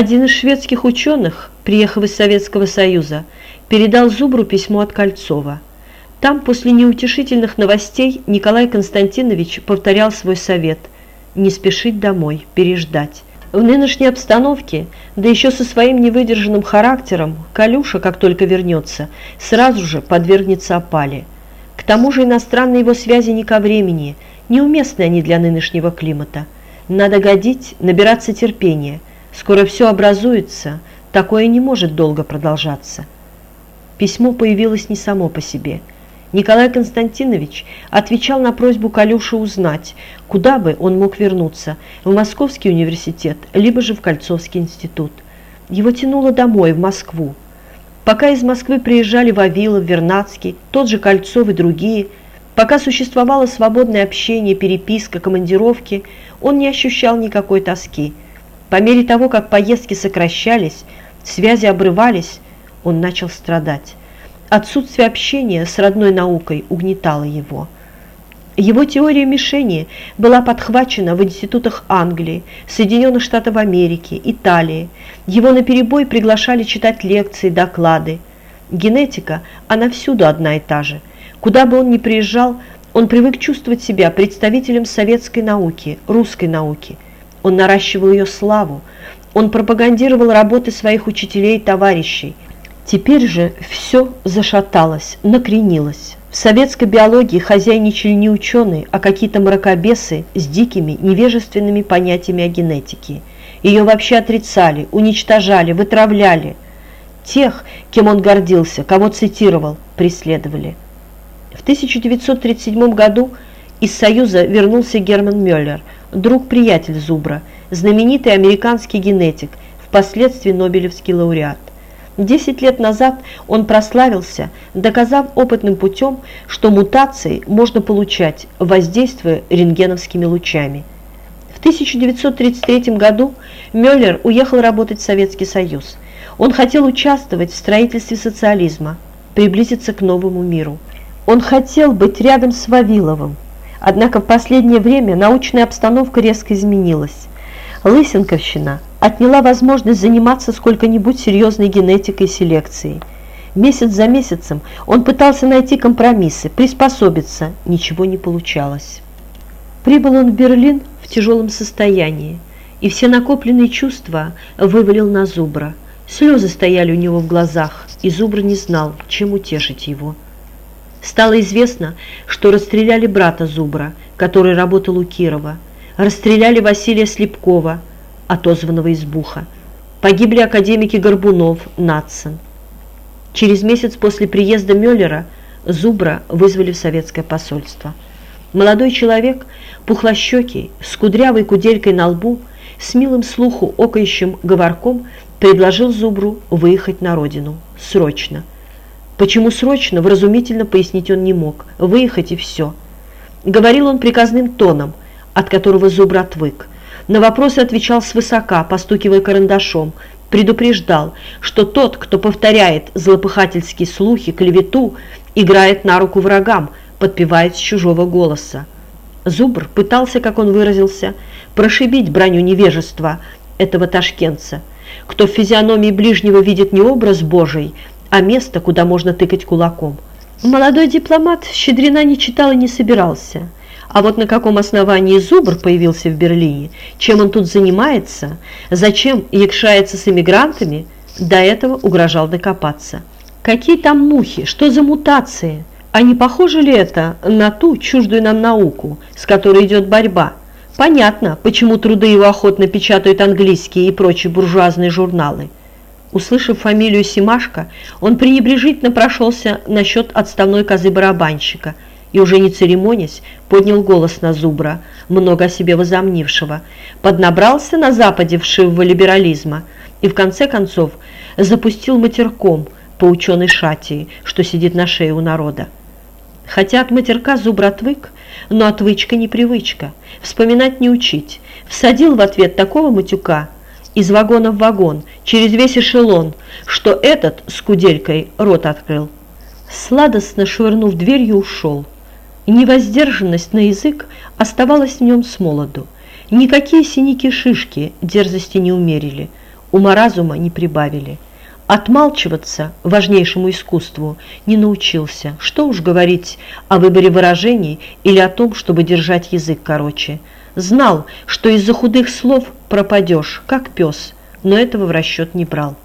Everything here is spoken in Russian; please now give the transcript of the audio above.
Один из шведских ученых, приехав из Советского Союза, передал Зубру письмо от Кольцова. Там после неутешительных новостей Николай Константинович повторял свой совет – не спешить домой, переждать. В нынешней обстановке, да еще со своим невыдержанным характером, Калюша, как только вернется, сразу же подвергнется опале. К тому же иностранные его связи не ко времени, неуместны они для нынешнего климата. Надо годить, набираться терпения. Скоро все образуется, такое не может долго продолжаться. Письмо появилось не само по себе – Николай Константинович отвечал на просьбу Калюши узнать, куда бы он мог вернуться, в Московский университет, либо же в Кольцовский институт. Его тянуло домой, в Москву. Пока из Москвы приезжали Вавилов, Вернадский, тот же Кольцов и другие, пока существовало свободное общение, переписка, командировки, он не ощущал никакой тоски. По мере того, как поездки сокращались, связи обрывались, он начал страдать. Отсутствие общения с родной наукой угнетало его. Его теория мишени была подхвачена в институтах Англии, Соединенных Штатов Америки, Италии. Его наперебой приглашали читать лекции, доклады. Генетика, она всюду одна и та же. Куда бы он ни приезжал, он привык чувствовать себя представителем советской науки, русской науки. Он наращивал ее славу. Он пропагандировал работы своих учителей и товарищей – Теперь же все зашаталось, накренилось. В советской биологии хозяйничали не ученые, а какие-то мракобесы с дикими, невежественными понятиями о генетике. Ее вообще отрицали, уничтожали, вытравляли. Тех, кем он гордился, кого цитировал, преследовали. В 1937 году из Союза вернулся Герман Мюллер, друг-приятель Зубра, знаменитый американский генетик, впоследствии Нобелевский лауреат. Десять лет назад он прославился, доказав опытным путем, что мутации можно получать, воздействуя рентгеновскими лучами. В 1933 году Мюллер уехал работать в Советский Союз. Он хотел участвовать в строительстве социализма, приблизиться к новому миру. Он хотел быть рядом с Вавиловым. Однако в последнее время научная обстановка резко изменилась. Лысенковщина отняла возможность заниматься сколько-нибудь серьезной генетикой и селекцией. Месяц за месяцем он пытался найти компромиссы, приспособиться, ничего не получалось. Прибыл он в Берлин в тяжелом состоянии, и все накопленные чувства вывалил на Зубра. Слезы стояли у него в глазах, и Зубр не знал, чем утешить его. Стало известно, что расстреляли брата Зубра, который работал у Кирова, расстреляли Василия Слепкова, отозванного из Буха. Погибли академики Горбунов, Натсон. Через месяц после приезда Мюллера Зубра вызвали в советское посольство. Молодой человек, пухлощекий, с кудрявой куделькой на лбу, с милым слуху окающим говорком, предложил Зубру выехать на родину. Срочно. Почему срочно, вразумительно пояснить он не мог. Выехать и все. Говорил он приказным тоном, от которого Зубр отвык. На вопросы отвечал свысока, постукивая карандашом, предупреждал, что тот, кто повторяет злопыхательские слухи, клевету, играет на руку врагам, подпевает с чужого голоса. Зубр пытался, как он выразился, прошибить броню невежества этого ташкентца, кто в физиономии ближнего видит не образ Божий, а место, куда можно тыкать кулаком. Молодой дипломат щедрена не читал и не собирался. А вот на каком основании Зубр появился в Берлине, чем он тут занимается, зачем якшается с эмигрантами, до этого угрожал докопаться. Какие там мухи, что за мутации? А не похоже ли это на ту чуждую нам науку, с которой идет борьба? Понятно, почему труды его охотно печатают английские и прочие буржуазные журналы. Услышав фамилию Симашко, он пренебрежительно прошелся насчет отставной козы-барабанщика – и уже не церемонясь, поднял голос на Зубра, много о себе возомнившего, поднабрался на Западе вшивого либерализма и в конце концов запустил матерком по ученой шатии, что сидит на шее у народа. Хотя от матерка Зубр отвык, но отвычка не привычка, вспоминать не учить, всадил в ответ такого матюка из вагона в вагон, через весь эшелон, что этот с куделькой рот открыл. Сладостно швырнув дверью, ушел невоздержанность на язык оставалась в нем с молоду. Никакие синяки-шишки дерзости не умерили. ума-разума не прибавили. Отмалчиваться важнейшему искусству не научился. Что уж говорить о выборе выражений или о том, чтобы держать язык короче. Знал, что из-за худых слов пропадешь, как пес, но этого в расчет не брал.